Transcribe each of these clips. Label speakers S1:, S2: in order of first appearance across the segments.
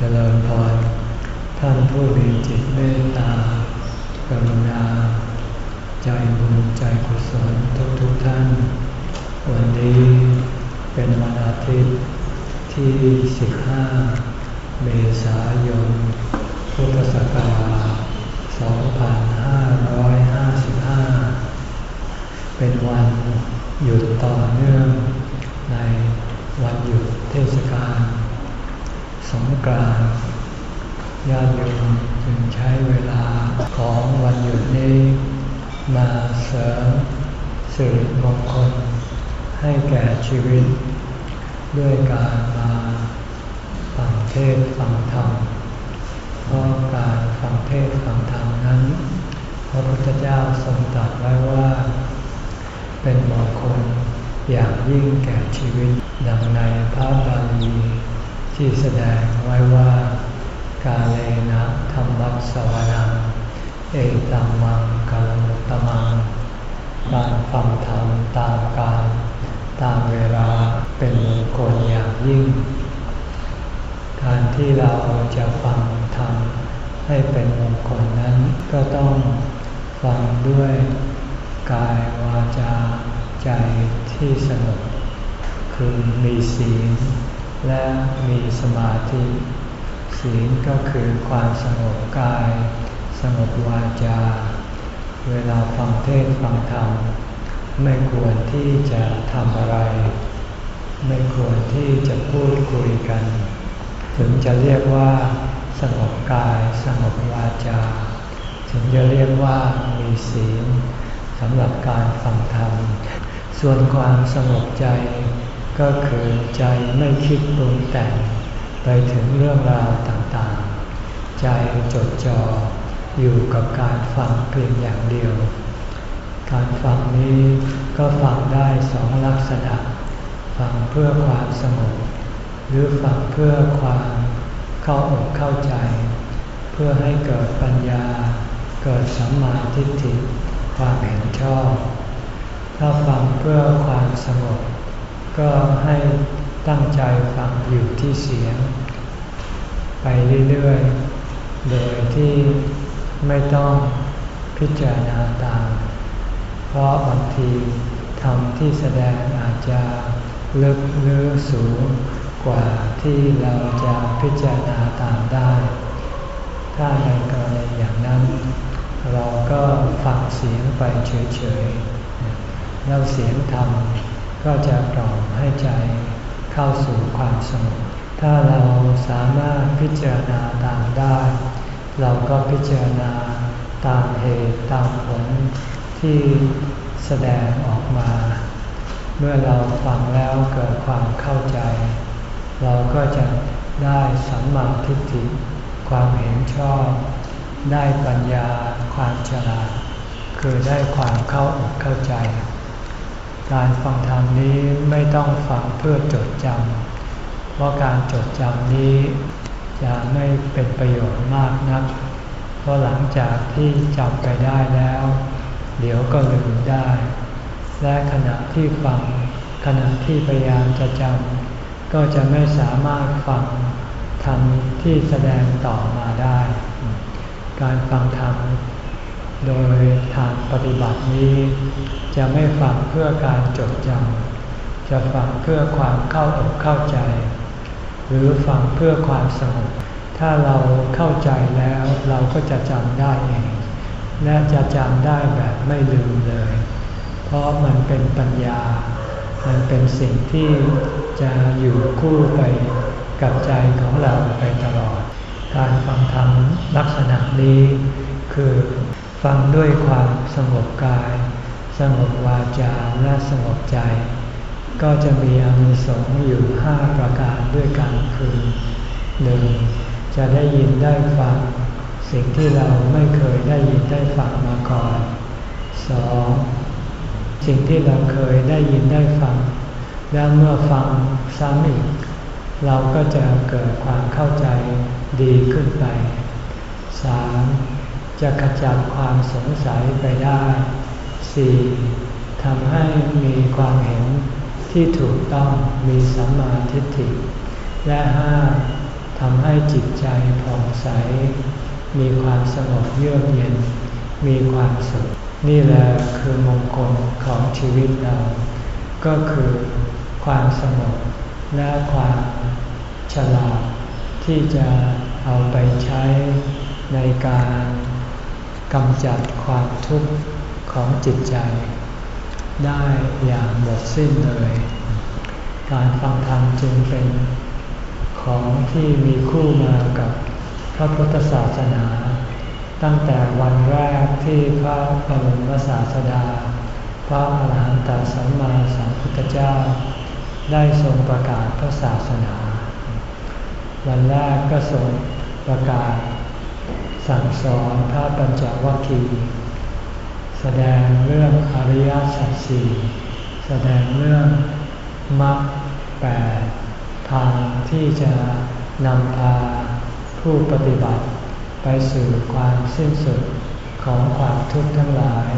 S1: เจริญพร ท่านผู้มีจิตเมตตา กรุณา ใจบุญใจกุศลทุกทุกท่าน วันนี้เป็นวันอาทิตย์ที่ 15 เมษายน พุทธศักราช 2555 เป็นวันหยุดต่อเนื่องในวันหยุดเทศกาล งกรานต์ญาติโยมจึงใช้เวลาของวันหยุดนี้ มาเสริมสิริมงคล ให้แก่ชีวิต ด้วยการมาฟังเทศฟังธรรมเพราะการฟังเทศฟังธรรมนั้น พระพุทธเจ้าทรงตรัสไว้ว่า เป็นมงคลอย่างยิ่งแก่ชีวิตดังในพระบาลี ที่แสดงไว้ว่ากาเลนะธรรมัสวนังเอตัมมังกาลมุตตมังการฟังธรรมตามการตามเวลาเป็นมงคลอย่างยิ่ง การที่เราจะฟังธรรมให้เป็นมงคลนั้นก็ต้องฟังด้วยกายวาจาใจที่สงบคือมีศีล และมีสมาธิ ศีลก็คือความสงบกาย สงบวาจา เวลาฟังเทศฟังธรรม ไม่ควรที่จะทำอะไร ไม่ควรที่จะพูดคุยกัน ถึงจะเรียกว่า สงบกาย สงบวาจา ถึงจะเรียกว่ามีศีลสำหรับการฟังธรรม ส่วนความสงบใจ ก็คือใจไม่คิดปรุงแต่งไปถึงเรื่องราวต่างๆ ใจจดจ่ออยู่กับการฟังเพียงอย่างเดียว การฟังนี้ก็ฟังได้สองลักษณะ ฟังเพื่อความสงบหรือฟังเพื่อความเข้าอกเข้าใจ เพื่อให้เกิดปัญญา เกิดสัมมาทิฏฐิความเห็นชอบ ถ้าฟังเพื่อความสงบ ก็ให้ตั้งใจฟังอยู่ที่เสียง ไปเรื่อยๆ โดยที่ไม่ต้องพิจารณาตาม เพราะบางทีธรรมที่แสดงอาจจะลึกหรือสูงกว่าที่เราจะพิจารณาตามได้ ถ้าในกรณีอย่างนั้น เราก็ฟังเสียงไปเฉยๆ แล้วเสียงธรรม ก็จะกล่อมให้ใจเข้าสู่ความสงบถ้าเราสามารถพิจารณาตามได้ เราก็พิจารณาตามเหตุตามผลที่แสดงออกมา เมื่อเราฟังแล้วเกิดความเข้าใจ เราก็จะได้สัมมาทิฏฐิความเห็นชอบ ได้ปัญญาความฉลาด คือได้ความเข้าอกเข้าใจ การฟังธรรมนี้ไม่ต้องฟังเพื่อจดจำ เพราะการจดจำนี้จะไม่เป็นประโยชน์มากนัก เพราะหลังจากที่จำไปได้แล้ว เดี๋ยวก็ลืมได้ และขณะที่ฟัง ขณะที่พยายามจะจำก็จะไม่สามารถฟังธรรมที่แสดงต่อมาได้ การฟังธรรม โดยทางปฏิบัตินี้ จะไม่ฟังเพื่อการจดจำจะฟังเพื่อความเข้าอกเข้าใจ หรือฟังเพื่อความสงบถ้าเราเข้าใจแล้วเราก็จะจำได้เองและจะจำได้แบบไม่ลืมเลย เพราะมันเป็นปัญญา มันเป็นสิ่งที่จะอยู่คู่ไปกับใจของเราไปตลอด การฟังธรรมลักษณะนี้คือ ฟังด้วยความสงบกาย สงบวาจาและสงบใจ ก็จะมีอนุสงส์อยู่ห้าประการด้วยกันคือหนึ่งจะได้ยินได้ฟัง สิ่งที่เราไม่เคยได้ยินได้ฟังมาก่อนสองสิ่งที่เราเคยได้ยินได้ฟัง แล้วเมื่อฟังซ้ำอีก เราก็จะเกิดความเข้าใจดีขึ้นไปสาม จะขจัดความสงสัยไปได้ 4. ทำให้มีความเห็นที่ถูกต้องมีสัมมาทิฏฐิ และ 5. ทำให้จิตใจผ่องใส มีความสงบเยือกเย็น มีความสุข นี่แหละคือมงคลของชีวิตเรา ก็คือความสงบและความฉลาดที่จะเอาไปใช้ในการ กำจัดความทุกข์ของจิตใจ ได้อย่างหมดสิ้นเลย การฟังธรรมจึงเป็นของที่มีคู่มากับพระพุทธศาสนา ตั้งแต่วันแรกที่พระบรมศาสดา พระอาหารหันตสัมมาสัมพุทธเจ้า ได้ทรงประกาศพระศาสนา วันแรกก็ทรงประกาศ สั่งสอนพระปัญจวัคคีย์แสดงเรื่องอริยสัจสี่แสดงเรื่องมรรคแปดทางที่จะนำพาผู้ปฏิบัติ ไปสู่ความสิ้นสุดของความทุกข์ทั้งหลาย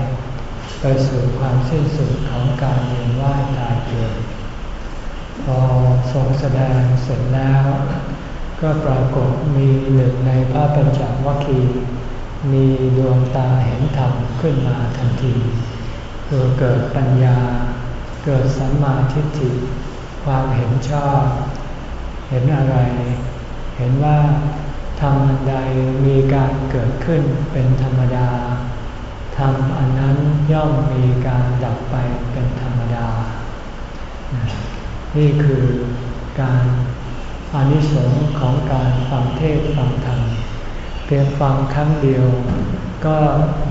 S1: ไปสู่ความสิ้นสุดของการเวียนว่ายตายเกิดพอทรงแสดงเสร็จแล้ว ก็ปรากฏมีหนึ่งในพระปัญจวัคคีย์มีดวงตาเห็นธรรมขึ้นมาทันทีคือเกิดปัญญา เกิดสัมมาทิฏฐิ ความเห็นชอบ เห็นอะไร เห็นว่าธรรมอันใดมีการเกิดขึ้นเป็นธรรมดาธรรมอันนั้นย่อมมีการดับไปเป็นธรรมดา นี่คือการ อานิสงส์ของการฟังเทศฟังธรรมเพียงฟังครั้งเดียว ก็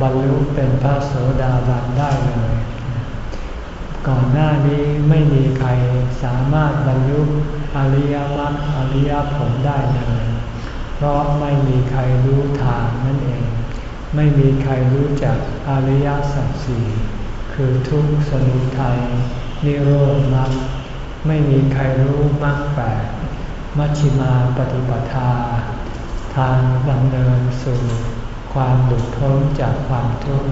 S1: บรรลุเป็นพระโสดาบันได้เลย ก่อนหน้านี้ไม่มีใครสามารถบรรลุอริยมรรคอริยผลได้เลย เพราะไม่มีใครรู้ทางนั่นเอง ไม่มีใครรู้จักอริยสัจสี่คือทุกข์สมุทัยนิโรธมรรคไม่มีใครรู้มรรคแปด มัชฌิมาปฏิปทา ทางดำเนินสู่ความหลุดพ้นจากความทุกข์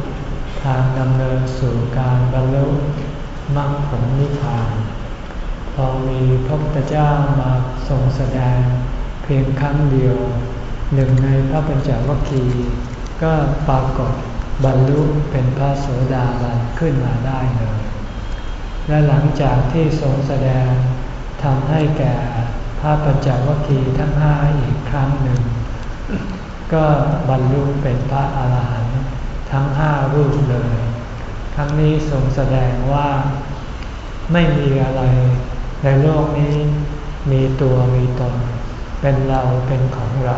S1: ทางดำเนินสู่การบรรลุมรรคผลนิพพาน พอมีพระพุทธเจ้ามาทรงแสดงเพียงครั้งเดียว หนึ่งในพระปัญจวัคคีย์ก็ปรากฏบรรลุเป็นพระโสดาบันขึ้นมาได้เลย และหลังจากที่ทรงแสดงทำให้แก่ ระปัญจวัคคีย์ทั้งห้าอีกครั้งหนึ่ง ก็บรรลุเป็นพระอาหารหันต์ทั้งห้ารูปเลย ครั้งนี้ทรงแสดงว่าไม่มีอะไรในโลกนี้มีตัวมีตน เป็นเราเป็นของเรา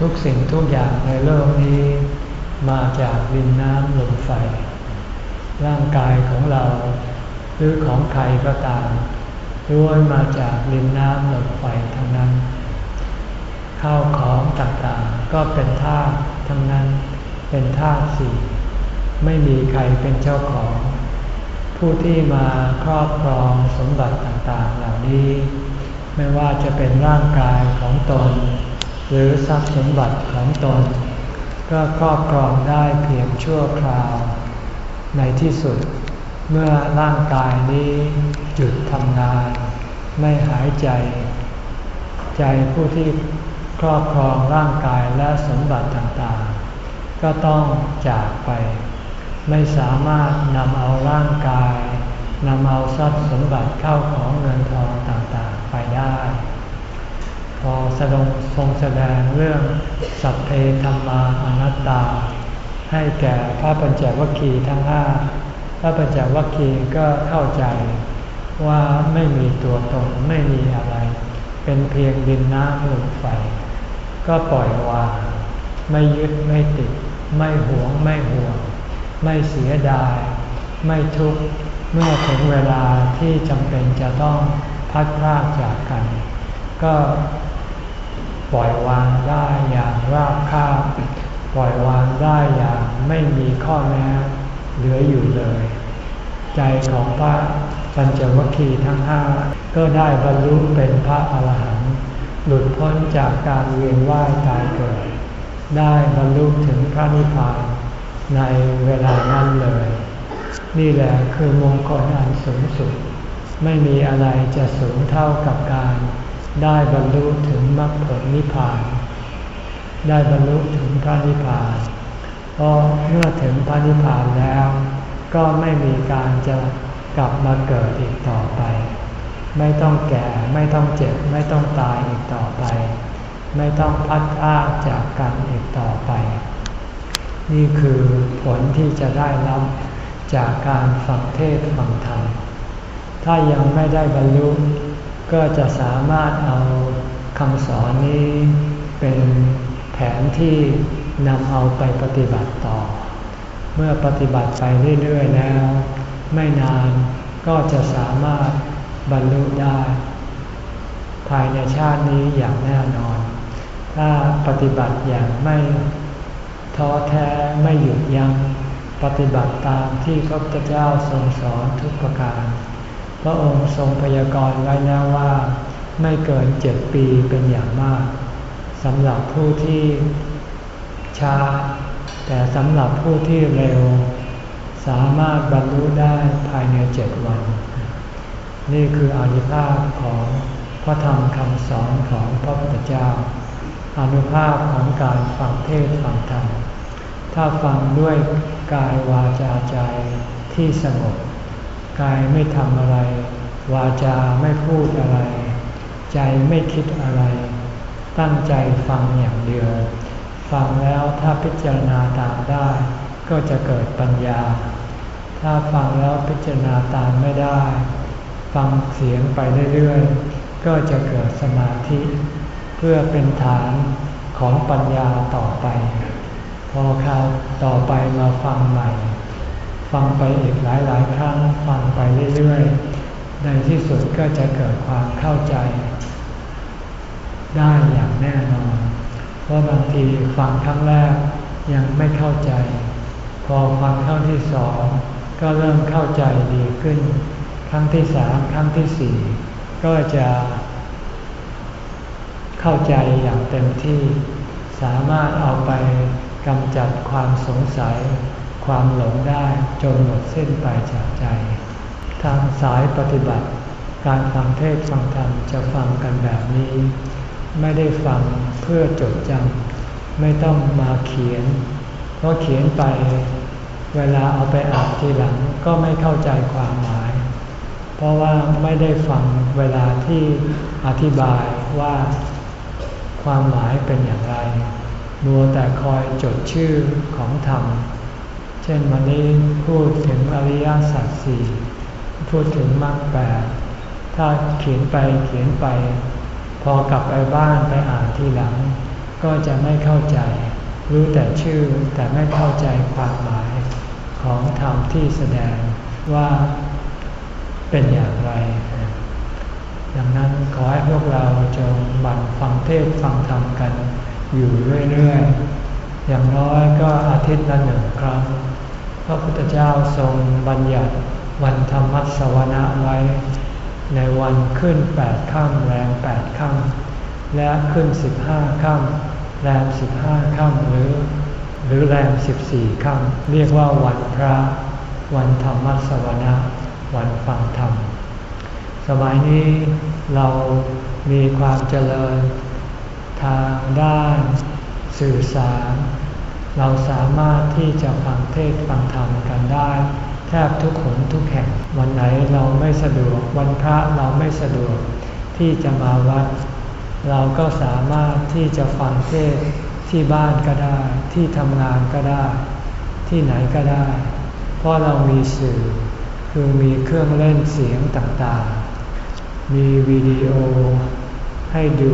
S1: ทุกสิ่งทุกอย่างในโลกนี้มาจากดินน้ำลมไฟ ร่างกายของเรา หรือของใครก็ตาม ล้วนมาจากดินน้ำลมไฟทั้งนั้น ข้าวของต่างๆก็เป็นธาตุทั้งนั้น เป็นธาตุสี่ไม่มีใครเป็นเจ้าของ ผู้ที่มาครอบครองสมบัติต่างๆเหล่านี้ ไม่ว่าจะเป็นร่างกายของตน หรือทรัพย์สมบัติของตน ก็ครอบครองได้เพียงชั่วคราว ในที่สุดเมื่อร่างกายนี้หยุดทำงาน ไม่หายใจ ใจผู้ที่ครอบครองร่างกายและสมบัติต่างๆ ก็ต้องจากไป ไม่สามารถนำเอาร่างกายนำเอาทรัพย์สมบัติเข้าของเงินทองต่างๆไปได้ พอแสดงทรงแสดงเรื่องสัพเพธรรมาอนัตตา ให้แก่พระปัญจวัคคีย์ทั้งห้าพระปัญจวัคคีย์ก็เข้าใจ ว่าไม่มีตัวตนไม่มีอะไร เป็นเพียงดินน้ำลมไฟ ก็ปล่อยวาง ไม่ยึดไม่ติด ไม่หวงไม่ห่วง ไม่เสียดาย ไม่ทุกข์เมื่อถึงเวลาที่จำเป็นจะต้องพัดพลากจากกัน ก็ปล่อยวางได้อย่างราบคาบปล่อยวางได้อย่างไม่มีข้อแม้เหลืออยู่เลย ใจของพระ ปัญจวัคคีย์ทั้งห้าก็ได้บรรลุเป็นพระอาหารหันต์หลุดพ้นจากการเวียนว่ายตายเกิด ได้บรรลุถึงพระนิพพานในเวลานั้นเลย นี่แหละคือมงคลอันสูงสุด ไม่มีอะไรจะสูงเท่ากับการ ได้บรรลุถึงมรรคผลนิพพาน ได้บรรลุถึงพระนิพพานเพราะเมื่อถึงพระนิพพานแล้ว ก็ไม่มีการจะ กลับมาเกิดอีกต่อไป ไม่ต้องแก่ไม่ต้องเจ็บ ไม่ต้องตายอีกต่อไป ไม่ต้องพัดพาจากกันอีกต่อไป นี่คือผลที่จะได้รับจากการฟังเทศฟังธรรมถ้ายังไม่ได้บรรลุก็จะสามารถเอาคำสอนนี้เป็นแผนที่นำเอาไปปฏิบัติต่อ เมื่อปฏิบัติไปเรื่อยๆแล้ว ไม่นานก็จะสามารถบรรลุได้ ภายในชาตินี้อย่างแน่นอน ถ้าปฏิบัติอย่างไม่ท้อแท้ไม่หยุดยัง้งปฏิบัติตามที่พระพุทธเจ้าทรงสอนทุกประการ พระองค์ทรงพยากรณ์ไว้แล้วว่า ไม่เกินเจ็ดปีเป็นอย่างมากสำหรับผู้ที่ช้า แต่สำหรับผู้ที่เร็ว สามารถบรรลุได้ภายในเจ็ดวัน นี่คืออนุภาพของพระธรรมคำสอนของพระพุทธเจ้าอนุภาพของการฟังเทศฟังธรรม ถ้าฟังด้วยกายวาจาใจที่สงบ กายไม่ทำอะไร วาจาไม่พูดอะไร ใจไม่คิดอะไร ตั้งใจฟังอย่างเดียว ฟังแล้วถ้าพิจารณาตามได้ ก็จะเกิดปัญญา ถ้าฟังแล้วพิจารณาตามไม่ได้ ฟังเสียงไปเรื่อยๆ ก็จะเกิดสมาธิ เพื่อเป็นฐานของปัญญาต่อไป พอคราวต่อไปมาฟังใหม่ ฟังไปอีกหลายๆ ครั้ง ฟังไปเรื่อยๆ ในที่สุดก็จะเกิดความเข้าใจ ได้อย่างแน่นอน เพราะบางทีฟังครั้งแรกยังไม่เข้าใจ อฟังครั้งที่สองก็เริ่มเข้าใจดีขึ้น ครั้งที่สามครั้งที่สี่ก็จะเข้าใจอย่างเต็มที่ สามารถเอาไปกำจัดความสงสัย ความหลงได้จนหมดสิ้นไปจากใจ ทางสายปฏิบัติ การฟังเทศฟังธรรมจะฟังกันแบบนี้ ไม่ได้ฟังเพื่อจดจำไม่ต้องมาเขียน เพราะเขียนไปเวลาเอาไปอ่านทีหลังก็ไม่เข้าใจความหมาย เพราะว่าไม่ได้ฟังเวลาที่อธิบายว่าความหมายเป็นอย่างไร มัวแต่คอยจดชื่อของธรรม เช่นวันนี้พูดถึงอริยสัจสี่พูดถึงมรรคแปดถ้าเขียนไปเขียนไป พอกลับไปบ้านไปอ่านทีหลัง ก็จะไม่เข้าใจ รู้แต่ชื่อแต่ไม่เข้าใจความหมายของธรรมที่แสดงว่าเป็นอย่างไร ดังนั้นขอให้พวกเราจงบันฟังเทศฟังธรรมกันอยู่เรื่อยๆ อย่างน้อยก็อาทิตย์ละหนึ่งครั้ง พระพุทธเจ้าทรงบัญญัติวันธรรมสวนะไว้ ในวันขึ้นแปดค่ำแรมแปดค่ำและขึ้นสิบห้าค่ำ แรมสิบห้าค่ำหรือ หรือแรมสิบสี่ค่ำเรียกว่าวันพระ วันธรรมสวนะวันฟังธรรม สมัยนี้เรามีความเจริญทางด้านสื่อสาร เราสามารถที่จะฟังเทศฟังธรรมกันได้ แทบทุกคนทุกแห่ง วันไหนเราไม่สะดวก วันพระเราไม่สะดวกที่จะมาวัด เราก็สามารถที่จะฟังเทศที่บ้านก็ได้ ที่ทำงานก็ได้ ที่ไหนก็ได้ เพราะเรามีสื่อ คือมีเครื่องเล่นเสียงต่างๆ มีวิดีโอให้ดู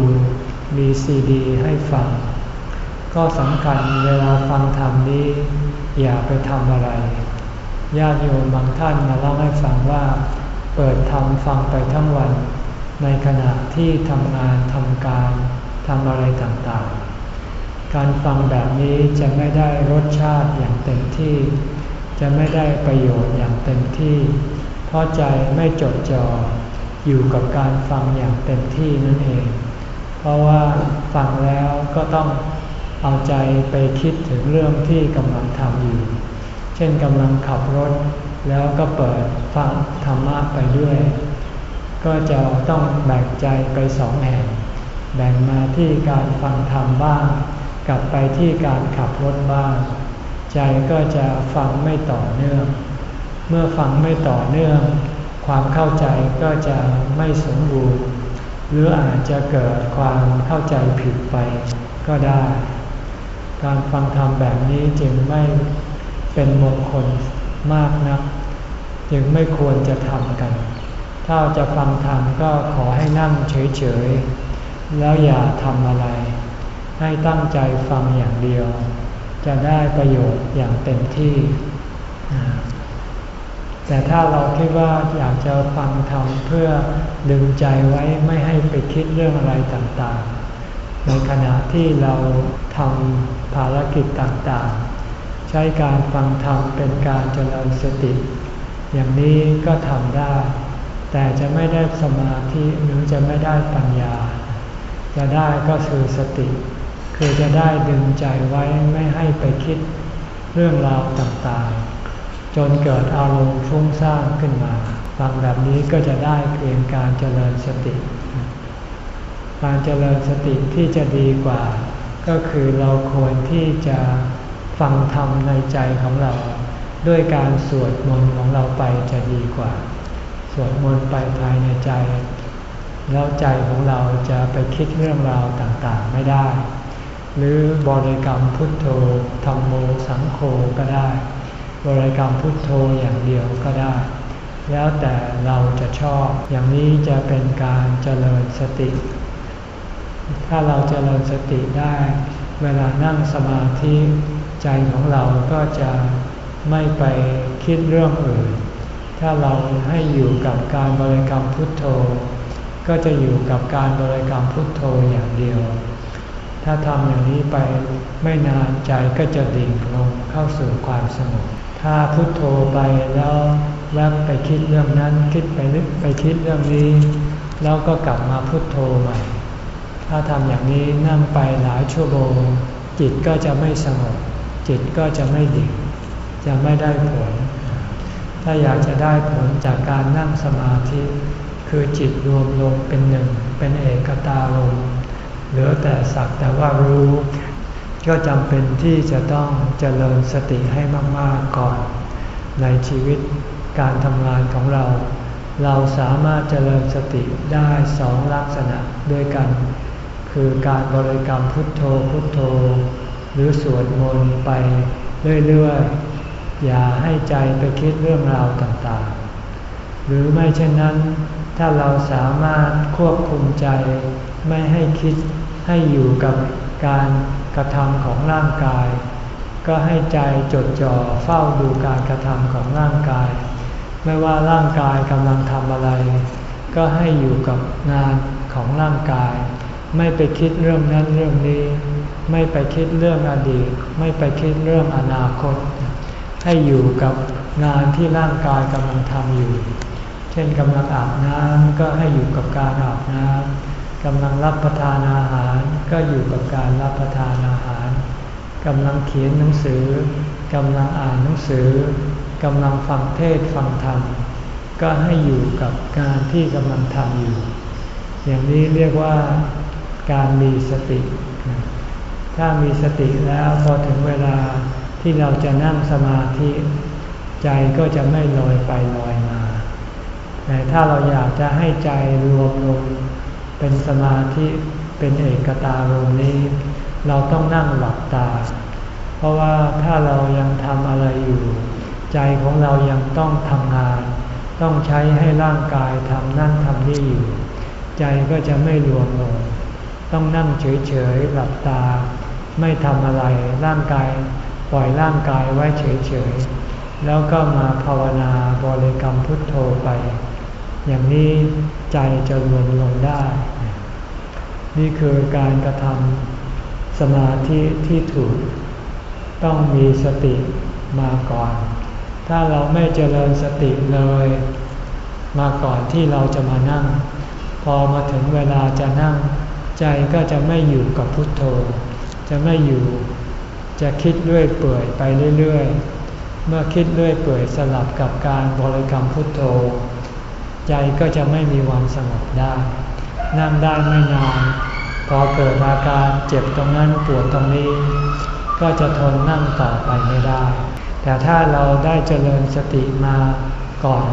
S1: มีซีดีให้ฟัง ก็สำคัญเวลาฟังธรรมนี้ อย่าไปทำอะไร ญาติโยมบางท่านมาเล่าให้ฟังว่า เปิดธรรมฟังไปทั้งวัน ในขณะที่ทำงานทำการทำอะไรต่างๆ การฟังแบบนี้จะไม่ได้รสชาติอย่างเต็มที่ จะไม่ได้ประโยชน์อย่างเต็มที่ เพราะใจไม่จดจ่ออยู่กับการฟังอย่างเต็มที่นั่นเอง เพราะว่าฟังแล้วก็ต้องเอาใจไปคิดถึงเรื่องที่กำลังทำอยู่ เช่นกำลังขับรถแล้วก็เปิดฟังธรรมะไปด้วย ก็จะต้องแบ่งใจไปสองแห่ง แบ่งมาที่การฟังธรรมบ้าง กลับไปที่การขับรถบ้าง ใจก็จะฟังไม่ต่อเนื่อง เมื่อฟังไม่ต่อเนื่อง ความเข้าใจก็จะไม่สมบูรณ์ หรืออาจจะเกิดความเข้าใจผิดไปก็ได้ การฟังธรรมแบบนี้จึงไม่เป็นมงคลมากนัก จึงไม่ควรจะทำกัน ถ้าจะฟังธรรมก็ขอให้นั่งเฉยๆ แล้วอย่าทำอะไร ให้ตั้งใจฟังอย่างเดียว จะได้ประโยชน์อย่างเต็มที่ แต่ถ้าเราคิดว่าอยากจะฟังธรรมเพื่อดึงใจไว้ไม่ให้ไปคิดเรื่องอะไรต่างๆ ในขณะที่เราทำภารกิจต่างๆ ใช้การฟังธรรมเป็นการเจริญสติ อย่างนี้ก็ทำได้ แต่จะไม่ได้สมาธิหรือจะไม่ได้ปัญญา จะได้ก็คือสติ คือจะได้ดึงใจไว้ไม่ให้ไปคิดเรื่องราวต่างๆ จนเกิดอารมณ์ฟุ้งซ่านขึ้นมาฟังแบบนี้ก็จะได้เพียงการเจริญสติ การเจริญสติที่จะดีกว่า ก็คือเราควรที่จะฟังธรรมในใจของเรา ด้วยการสวดมนต์ของเราไปจะดีกว่า วดมนต์ไปภายในใจ แล้วใจของเราจะไปคิดเรื่องราวต่างๆไม่ได้ หรือบริกรรมพุทโธธรรมโมสังโฆก็ได้ บริกรรมพุทโธอย่างเดียวก็ได้ แล้วแต่เราจะชอบอย่างนี้จะเป็นการเจริญสติ ถ้าเราเจริญสติได้ เวลานั่งสมาธิใจของเราก็จะไม่ไปคิดเรื่องอื่น ถ้าเราให้อยู่กับการบริกรรมพุทโธ ก็จะอยู่กับการบริกรรมพุทโธอย่างเดียว ถ้าทำอย่างนี้ไปไม่นานใจก็จะดิ่งลงเข้าสู่ความสงบ ถ้าพุทโธไปแล้วแวบไปคิดเรื่องนั้นคิดไปนึกไปคิดเรื่องนี้ แล้วก็กลับมาพุทโธใหม่ ถ้าทำอย่างนี้นั่งไปหลายชั่วโมงจิตก็จะไม่สงบจิตก็จะไม่ดิ่ง จะไม่ได้ผล ถ้าอยากจะได้ผลจากการนั่งสมาธิ คือจิตรวมลงเป็นหนึ่ง เป็นเอกตาลมเหลือแต่สักแต่ว่ารู้ ก็จำเป็นที่จะต้องเจริญสติให้มาก ๆ ก่อน ในชีวิตการทำงานของเรา เราสามารถเจริญสติได้สองลักษณะด้วยกัน คือการบริกรรมพุทโธพุทโธ หรือสวดมนต์ไปเรื่อย ๆ อย่าให้ใจไปคิดเรื่องราวต่างๆ หรือไม่เช่นนั้น ถ้าเราสามารถควบคุมใจไม่ให้คิดให้อยู่กับการกระทำของร่างกาย ก็ให้ใจจดจ่อเฝ้าดูการกระทำของร่างกาย ไม่ว่าร่างกายกำลังทำอะไร ก็ให้อยู่กับงานของร่างกาย ไม่ไปคิดเรื่องนั้นเรื่องนี้ ไม่ไปคิดเรื่องอดีต ไม่ไปคิดเรื่องอนาคต ให้อยู่กับงานที่ร่างกายกำลังทำอยู่ เช่นกำลังอาบน้ำก็ให้อยู่กับการอาบน้ำกำลังรับประทานอาหารก็อยู่กับการรับประทานอาหารกำลังเขียนหนังสือกำลังอ่านหนังสือกำลังฟังเทศฟังธรรม ก็ให้อยู่กับการที่กำลังทำอยู่ อย่างนี้เรียกว่าการมีสติ ถ้ามีสติแล้วพอถึงเวลา ที่เราจะนั่งสมาธิใจก็จะไม่ลอยไปลอยมา แต่ถ้าเราอยากจะให้ใจรวมลงเป็นสมาธิเป็นเอกตาลงนี้ เราต้องนั่งหลับตา เพราะว่าถ้าเรายังทำอะไรอยู่ ใจของเรายังต้องทำงาน ต้องใช้ให้ร่างกายทำนั่นทำนี่อยู่ ใจก็จะไม่รวมลง ต้องนั่งเฉยๆหลับตา ไม่ทำอะไรร่างกาย ปล่อยร่างกายไว้เฉยๆ แล้วก็มาภาวนาบริกรรมพุทโธไป อย่างนี้ใจจะรวมลงได้ นี่คือการกระทำสมาธิที่ถูก ต้องมีสติมาก่อน ถ้าเราไม่เจริญสติเลย มาก่อนที่เราจะมานั่ง พอมาถึงเวลาจะนั่ง ใจก็จะไม่อยู่กับพุทโธ จะไม่อยู่ จะคิดเรื่อยเปื่อยไปเรื่อยๆ เมื่อคิดเรื่อยเปื่อยสลับกับการบริกรรมพุทโธ ใจก็จะไม่มีวันสงบได้ นั่งได้ไม่นาน พอเกิดอาการเจ็บตรงนั้นปวดตรงนี้ ก็จะทนนั่งต่อไปไม่ได้ แต่ถ้าเราได้เจริญสติมาก่อน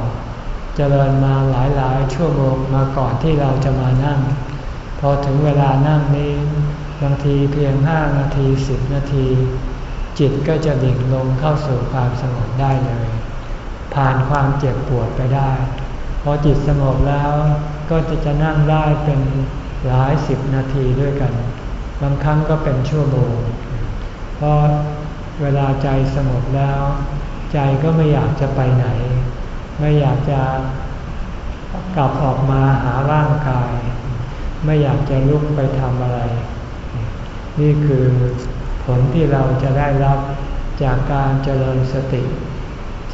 S1: เจริญมาหลายๆ ชั่วโมงมาก่อนที่เราจะมานั่ง พอถึงเวลานั่งนี้ บางทีเพียงห้านาทีสิบนาที จิตก็จะดิ่งลงเข้าสู่ความสงบได้เลย ผ่านความเจ็บปวดไปได้ พอจิตสงบแล้วก็จะจะนั่งได้เป็นหลายสิบนาทีด้วยกัน บางครั้งก็เป็นชั่วโมง เพราะเวลาใจสงบแล้ว ใจก็ไม่อยากจะไปไหน ไม่อยากจะกลับออกมาหาร่างกาย ไม่อยากจะลุกไปทำอะไร นี่คือผลที่เราจะได้รับจากการเจริญสติ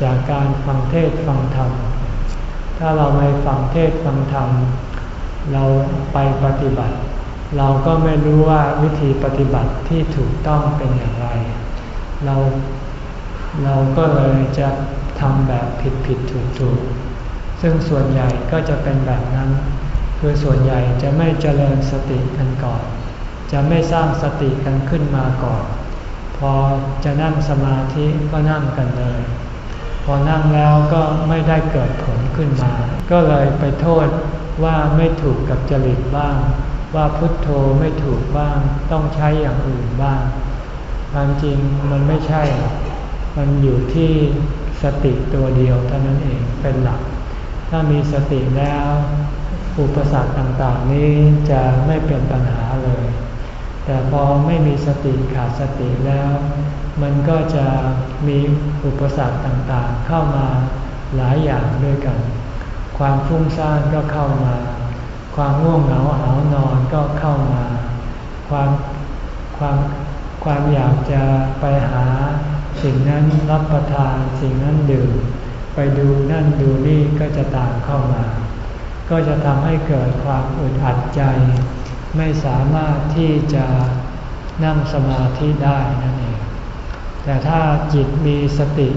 S1: จากการฟังเทศฟังธรรม ถ้าเราไม่ฟังเทศฟังธรรม เราไปปฏิบัติ เราก็ไม่รู้ว่าวิธีปฏิบัติที่ถูกต้องเป็นอย่างไร เราเราก็เลยจะทำแบบผิดผิดถูกถูกซึ่งส่วนใหญ่ก็จะเป็นแบบนั้น คือส่วนใหญ่จะไม่เจริญสติกันก่อน จะไม่สร้างสติกันขึ้นมาก่อน พอจะนั่งสมาธิก็นั่งกันเลย พอนั่งแล้วก็ไม่ได้เกิดผลขึ้นมา ก็เลยไปโทษว่าไม่ถูกกับจริตบ้าง ว่าพุทโธไม่ถูกบ้าง ต้องใช้อย่างอื่นบ้างความจริงมันไม่ใช่ มันอยู่ที่สติตัวเดียวเท่านั้นเองเป็นหลัก ถ้ามีสติแล้ว อุปสรรคต่างๆนี้จะไม่เป็นปัญหาเลย แต่พอไม่มีสติขาดสติแล้ว มันก็จะมีอุปสรรคต่างๆ เข้ามาหลายอย่างด้วยกัน ความฟุ้งซ่านก็เข้ามา ความง่วงเหงาหานอนก็เข้ามา ความความความอยากจะไปหาสิ่งนั้นรับประทานสิ่งนั้นดื่ม ไปดูนั่นดูนี่ก็จะตามเข้ามา ก็จะทำให้เกิดความอึดอัดใจ ไม่สามารถที่จะนั่งสมาธิได้นั่นเอง แต่ถ้าจิตมีสติ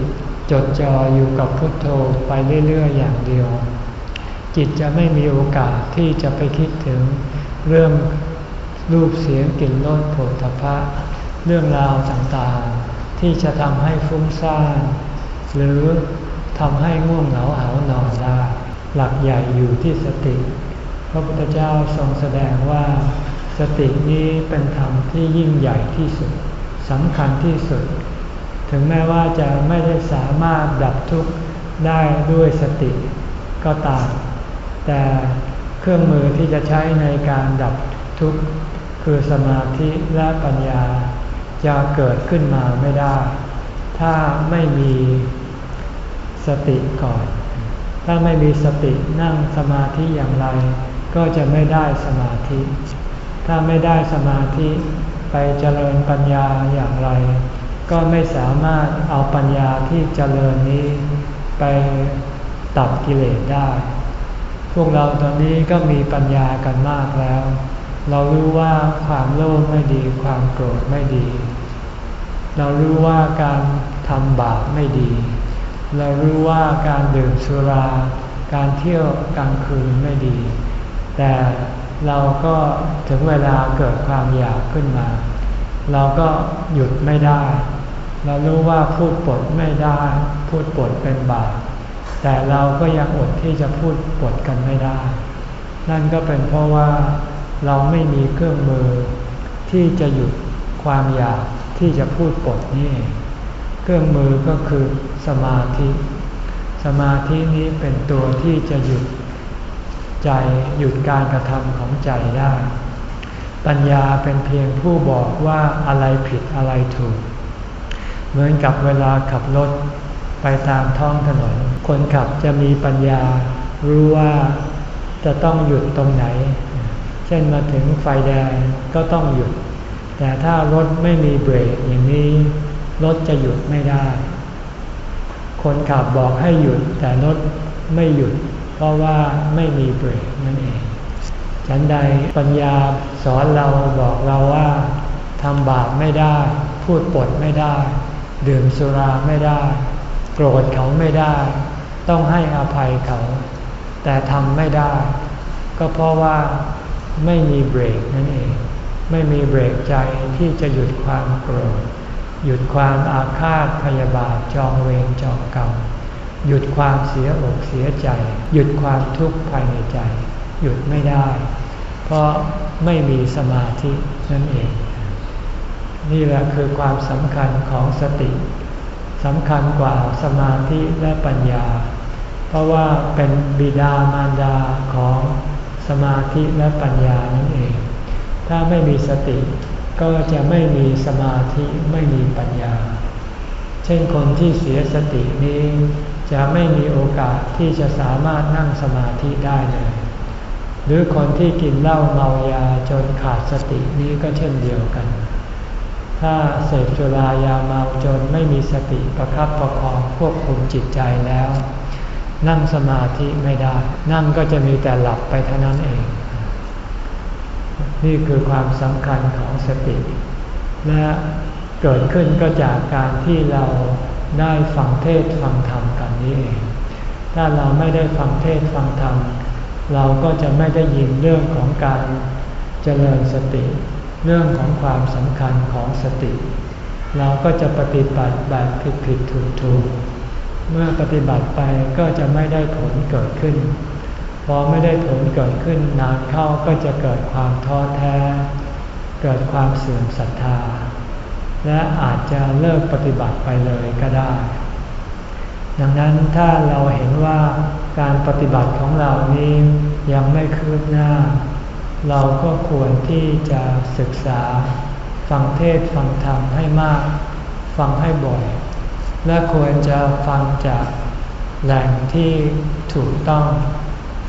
S1: จดจ่ออยู่กับพุทโธไปเรื่อยๆอย่างเดียว จิตจะไม่มีโอกาสที่จะไปคิดถึงเรื่องรูปเสียงกลิ่นรสผลทพะ เรื่องราวต่างๆ ที่จะทำให้ฟุ้งซ่านหรือทำให้ง่วงเหงาเหานอนได้หลักใหญ่อยู่ที่สติ ระพุทธเจ้าทรงแสดงว่า สตินี้เป็นธรรมที่ยิ่งใหญ่ที่สุดสำคัญที่สุด ถึงแม้ว่าจะไม่ได้สามารถดับทุกข์ได้ด้วยสติก็ตาม แต่เครื่องมือที่จะใช้ในการดับทุกข์คือสมาธิและปัญญาจะเกิดขึ้นมาไม่ได้ ถ้าไม่มีสติก่อน ถ้าไม่มีสตินั่งสมาธิอย่างไร ก็จะไม่ได้สมาธิ ถ้าไม่ได้สมาธิไปเจริญปัญญาอย่างไร ก็ไม่สามารถเอาปัญญาที่เจริญนี้ไปตัดกิเลสได้ พวกเราตอนนี้ก็มีปัญญากันมากแล้ว เรารู้ว่าความโลภไม่ดี ความโกรธไม่ดี เรารู้ว่าการทำบาปไม่ดี เรารู้ว่าการดื่มสุรา การเที่ยวกลางคืนไม่ดี แต่เราก็ถึงเวลาเกิดความอยากขึ้นมา เราก็หยุดไม่ได้ เรารู้ว่าพูดปดไม่ได้ พูดปดเป็นบาปแต่เราก็ยังอดที่จะพูดปดกันไม่ได้ นั่นก็เป็นเพราะว่าเราไม่มีเครื่องมือ ที่จะหยุดความอยากที่จะพูดปดนี่ เครื่องมือก็คือสมาธิ สมาธินี้เป็นตัวที่จะหยุด ใจหยุดการกระทำของใจได้ ปัญญาเป็นเพียงผู้บอกว่าอะไรผิดอะไรถูก เหมือนกับเวลาขับรถไปตามท้องถนน คนขับจะมีปัญญารู้ว่าจะต้องหยุดตรงไหน เช่นมาถึงไฟแดงก็ต้องหยุด แต่ถ้ารถไม่มีเบรกอย่างนี้ รถจะหยุดไม่ได้ คนขับบอกให้หยุดแต่รถไม่หยุด เพราะว่าไม่มีเบรกนั่นเอง ฉันใดปัญญาสอนเราบอกเราว่าทำบาปไม่ได้ พูดปดไม่ได้ ดื่มสุราไม่ได้ โกรธเขาไม่ได้ ต้องให้อภัยเขา แต่ทำไม่ได้ ก็เพราะว่าไม่มีเบรกนั่นเอง ไม่มีเบรกใจที่จะหยุดความโกรธหยุดความอาฆาตพยาบาทจองเวรจองกรรม หยุดความเสียอกเสียใจ หยุดความทุกข์ภายในใจ หยุดไม่ได้ เพราะไม่มีสมาธินั่นเอง นี่แหละคือความสำคัญของสติสำคัญกว่าสมาธิและปัญญา เพราะว่าเป็นบิดามารดาของสมาธิและปัญญานั่นเอง ถ้าไม่มีสติก็จะไม่มีสมาธิไม่มีปัญญา เช่นคนที่เสียสตินี้ จะไม่มีโอกาสที่จะสามารถนั่งสมาธิได้เลย หรือคนที่กินเหล้าเมายาจนขาดสตินี้ก็เช่นเดียวกัน ถ้าเสพสุรายาเมาจนไม่มีสติประคับประคองควบคุมจิตใจแล้ว นั่งสมาธิไม่ได้ นั่งก็จะมีแต่หลับไปเท่านั้นเอง นี่คือความสำคัญของสติ และเกิดขึ้นก็จากการที่เรา ได้ฟังเทศฟังธรรมกันนี้เอง ถ้าเราไม่ได้ฟังเทศฟังธรรม เราก็จะไม่ได้ยินเรื่องของการเจริญสติ เรื่องของความสำคัญของสติ เราก็จะปฏิบัติแบบผิดผิดถูกถูกเมื่อปฏิบัติไปก็จะไม่ได้ผลเกิดขึ้น พอไม่ได้ผลเกิดขึ้นนานเข้าก็จะเกิดความท้อแท้ เกิดความเสื่อมศรัทธา และอาจจะเลิกปฏิบัติไปเลยก็ได้ ดังนั้นถ้าเราเห็นว่าการปฏิบัติของเรานี้ยังไม่คืบหน้า เราก็ควรที่จะศึกษา ฟังเทศฟังธรรมให้มาก ฟังให้บ่อย และควรจะฟังจากแหล่งที่ถูกต้อง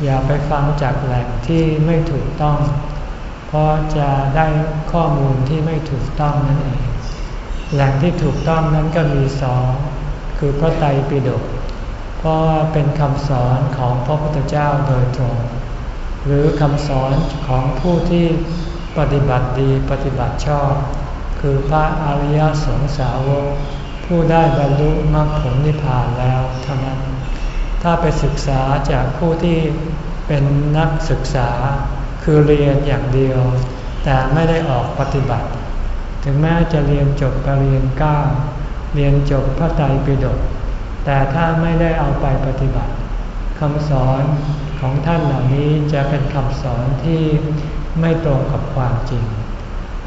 S1: อย่าไปฟังจากแหล่งที่ไม่ถูกต้อง เพราะจะได้ข้อมูลที่ไม่ถูกต้องนั่นเอง แหล่งที่ถูกต้องนั้นก็มีสองคือพระไตรปิฎกเพราะเป็นคำสอนของพระพุทธเจ้าโดยตรง หรือคำสอนของผู้ที่ปฏิบัติดีปฏิบัติชอบ คือพระอริยสงสาวก ผู้ได้บรรลุมรรคผลนิพพานแล้วเท่านั้น ถ้าไปศึกษาจากผู้ที่เป็นนักศึกษาคือเรียนอย่างเดียว แต่ไม่ได้ออกปฏิบัติ ถึงแม้จะเรียนจบปรริญญาเก้าเรียนจบพระไตรปิฎกแต่ถ้าไม่ได้เอาไปปฏิบัติคำสอนของท่านเหล่านี้จะเป็นคำสอนที่ไม่ตรงกับความจริง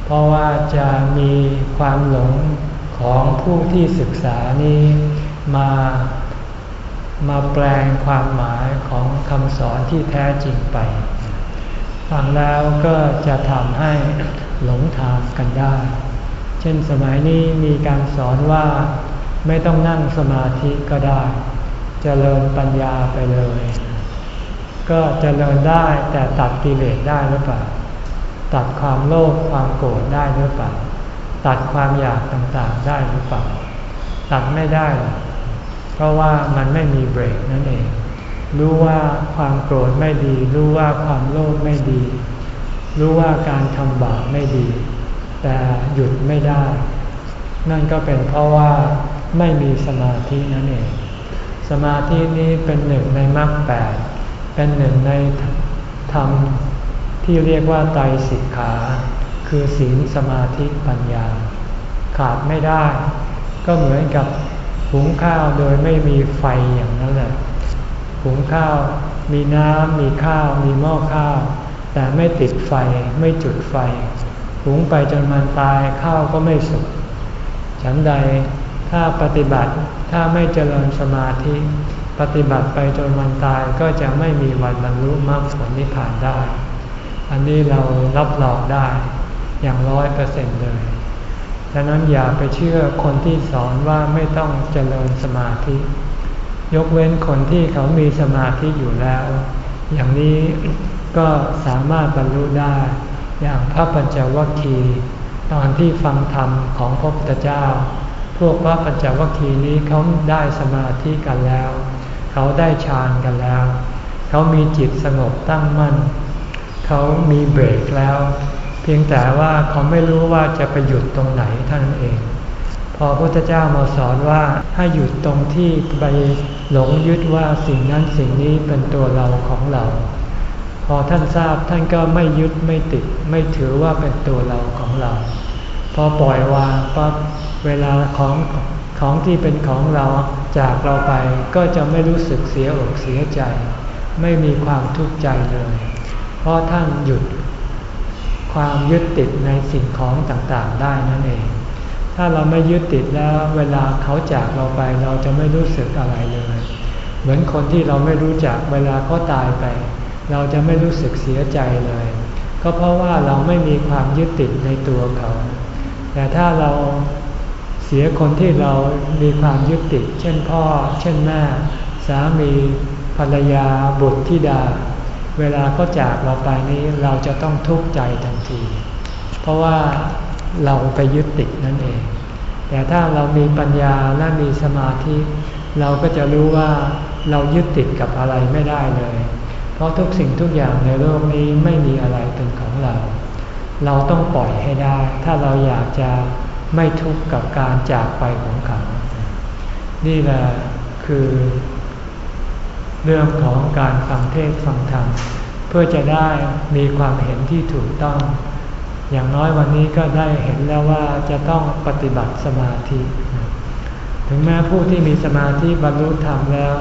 S1: เพราะว่าจะมีความหลงของผู้ที่ศึกษานี้มามาแปลงความหมายของคำสอนที่แท้จริงไป ฟังแล้วก็จะทำให้หลงทางกันได้ เช่นสมัยนี้มีการสอนว่าไม่ต้องนั่งสมาธิก็ได้จเจริญปัญญาไปเลย ก็จเจริญได้แต่ตัดกิเลสได้หรือเปล่า ตัดความโลภความโกรธได้หรือเปล่า ตัดความอยากต่างๆได้หรือเปล่า ตัดไม่ได้ เพราะว่ามันไม่มีเบรกนั่นเอง รู้ว่าความโกรธไม่ดี รู้ว่าความโลภไม่ดี รู้ว่าการทำบาปไม่ดี แต่หยุดไม่ได้ นั่นก็เป็นเพราะว่าไม่มีสมาธินั่นเอง สมาธินี้เป็นหนึ่งในมรรคแปดเป็นหนึ่งในธรรมที่เรียกว่าไตรสิกขา คือศีลสมาธิปัญญา ขาดไม่ได้ ก็เหมือนกับหุงข้าวโดยไม่มีไฟอย่างนั้นแหละหุงข้าวมีน้ำมีข้าว มีหม้อข้าว แต่ไม่ติดไฟไม่จุดไฟ หุงไปจนมันตายข้าวก็ไม่สุกฉันใดถ้าปฏิบัติถ้าไม่เจริญสมาธิ ปฏิบัติไปจนมันตายก็จะไม่มีวันบรรลุมรรคผลนิพพานได้ อันนี้เรารับรองได้อย่างร้อยเปอร์เซ็นต์เลยดังนั้นอย่าไปเชื่อคนที่สอนว่าไม่ต้องเจริญสมาธิ ยกเว้นคนที่เขามีสมาธิอยู่แล้ว อย่างนี้ก็สามารถบรรลุได้ อย่างพระปัญจวัคคีย์ตอนที่ฟังธรรมของพระพุทธเจ้า พวกพระปัญจวัคคีย์นี้เขาได้สมาธิกันแล้ว เขาได้ฌานกันแล้ว เขามีจิตสงบตั้งมั่น เขามีเบรกแล้ว เพียงแต่ว่าเขาไม่รู้ว่าจะไปหยุดตรงไหนท่านเองพพอพระพุทธเจ้ามาสอนว่าให้หยุดตรงที่ไปหลงยึดว่าสิ่งนั้นสิ่งนี้เป็นตัวเราของเรา พอท่านทราบท่านก็ไม่ยึดไม่ติด ไม่ถือว่าเป็นตัวเราของเรา พอปล่อยวางปั๊บเวลาของของที่เป็นของเราจากเราไปก็จะไม่รู้สึกเสียอกเสียใจ ไม่มีความทุกข์ใจเลย เพราะท่านหยุดความยึดติดในสิ่งของต่างๆได้นั่นเอง ถ้าเราไม่ยึดติดแล้วเวลาเขาจากเราไปเราจะไม่รู้สึกอะไรเลย เหมือนคนที่เราไม่รู้จักเวลาเขาตายไป เราจะไม่รู้สึกเสียใจเลย ก็เพราะว่าเราไม่มีความยึดติดในตัวเขา แต่ถ้าเราเสียคนที่เรามีความยึดติด เช่นพ่อ เช่นแม่ สามี ภรรยา บุตรธิดา เวลาก็จากเราไปนี้เราจะต้องทุกข์ใจทันที เพราะว่าเราไปยึดติดนั่นเอง แต่ถ้าเรามีปัญญาและมีสมาธิ เราก็จะรู้ว่าเรายึดติดกับอะไรไม่ได้เลย เพราะทุกสิ่งทุกอย่างในโลกนี้ไม่มีอะไรเป็นของเรา เราต้องปล่อยให้ได้ ถ้าเราอยากจะไม่ทุกข์กับการจากไปของเขา นี่แหละคือ เรื่องของการฟังเทศฟังธรรมเพื่อจะได้มีความเห็นที่ถูกต้อง อย่างน้อยวันนี้ก็ได้เห็นแล้วว่าจะต้องปฏิบัติสมาธิ ถึงแม้ผู้ที่มีสมาธิบรรลุธรรมแล้ว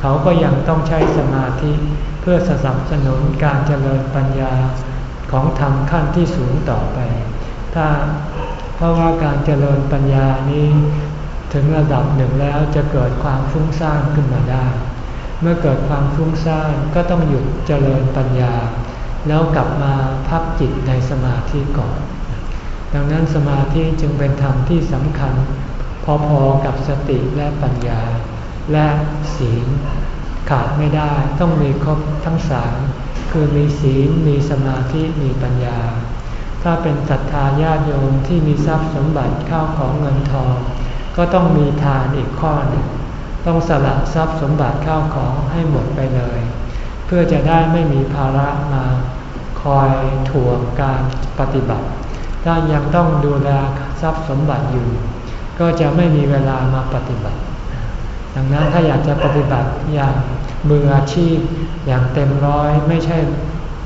S1: เขาก็ยังต้องใช้สมาธิเพื่อสนับสนุนการเจริญปัญญาของธรรมขั้นที่สูงต่อไป ถ้าเพราะว่าการเจริญปัญญานี้ ถึงระดับหนึ่งแล้วจะเกิดความฟุ้งซ่านขึ้นมาได้ เมื่อเกิดความฟุ้งซ่านก็ต้องหยุดเจริญปัญญา แล้วกลับมาพักจิตในสมาธิก่อน ดังนั้นสมาธิจึงเป็นธรรมที่สำคัญ พอๆกับสติและปัญญา และศีลขาดไม่ได้ต้องมีครบทั้งสามคือมีศีลมีสมาธิมีปัญญา ถ้าเป็นศรัทธาญาติโยมที่มีทรัพย์สมบัติข้าวของเงินทอง ก็ต้องมีทานอีกข้อหนึ่งต้องสละทรัพย์สมบัติข้าวของให้หมดไปเลย เพื่อจะได้ไม่มีภาระมาคอยถ่วงการปฏิบัติ ถ้ายังต้องดูแลทรัพย์สมบัติอยู่ ก็จะไม่มีเวลามาปฏิบัติ ดังนั้นถ้าอยากจะปฏิบัติอย่างมืออาชีพ อย่างเต็มร้อยไม่ใช่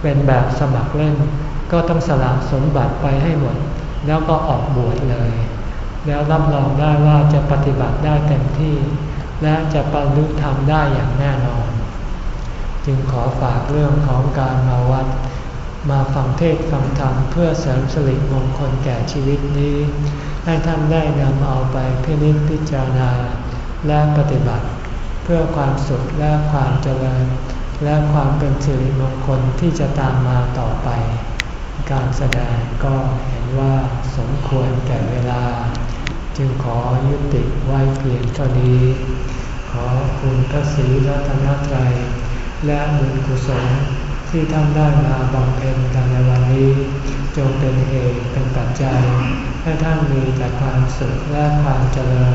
S1: เป็นแบบสมัครเล่น ก็ต้องสละสมบัติไปให้หมด แล้วก็ออกบวชเลย แล้วรับรองได้ว่าจะปฏิบัติได้เต็มที่ และจะบรรลุธรรมได้อย่างแน่นอน จึงขอฝากเรื่องของการมาวัดมาฟังเทศฟังธรรมเพื่อเสริมสริมงคลแก่ชีวิตนี้ ให้ท่านได้นำเอาไปพิจิตพิจารณา และปฏิบัติ เพื่อความสุขและความเจริญ และความเป็นสิริมงคลที่จะตามมาต่อไป การแสดงก็เห็นว่าสมควรแก่เวลา จึงขอยุติไว้เพียงเท่านี้ ขอคุณพระศรีรัตนตรัยและบุญกุศลที่ท่านได้มาบำเพ็ญกันในวันนี้ จงเป็นเหตุเป็นปัจจัย ให้ท่านมีแต่ความสุขและความเจริญ